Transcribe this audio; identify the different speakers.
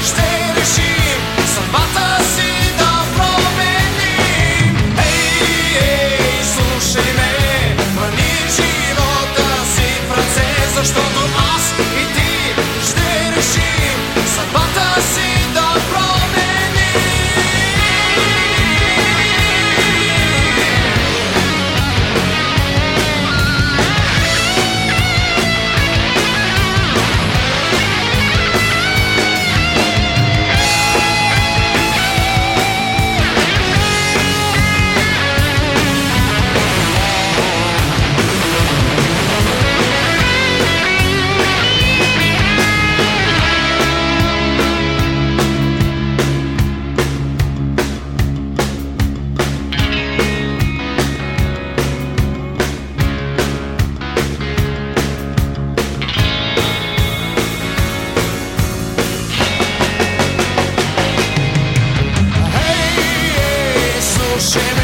Speaker 1: Что shame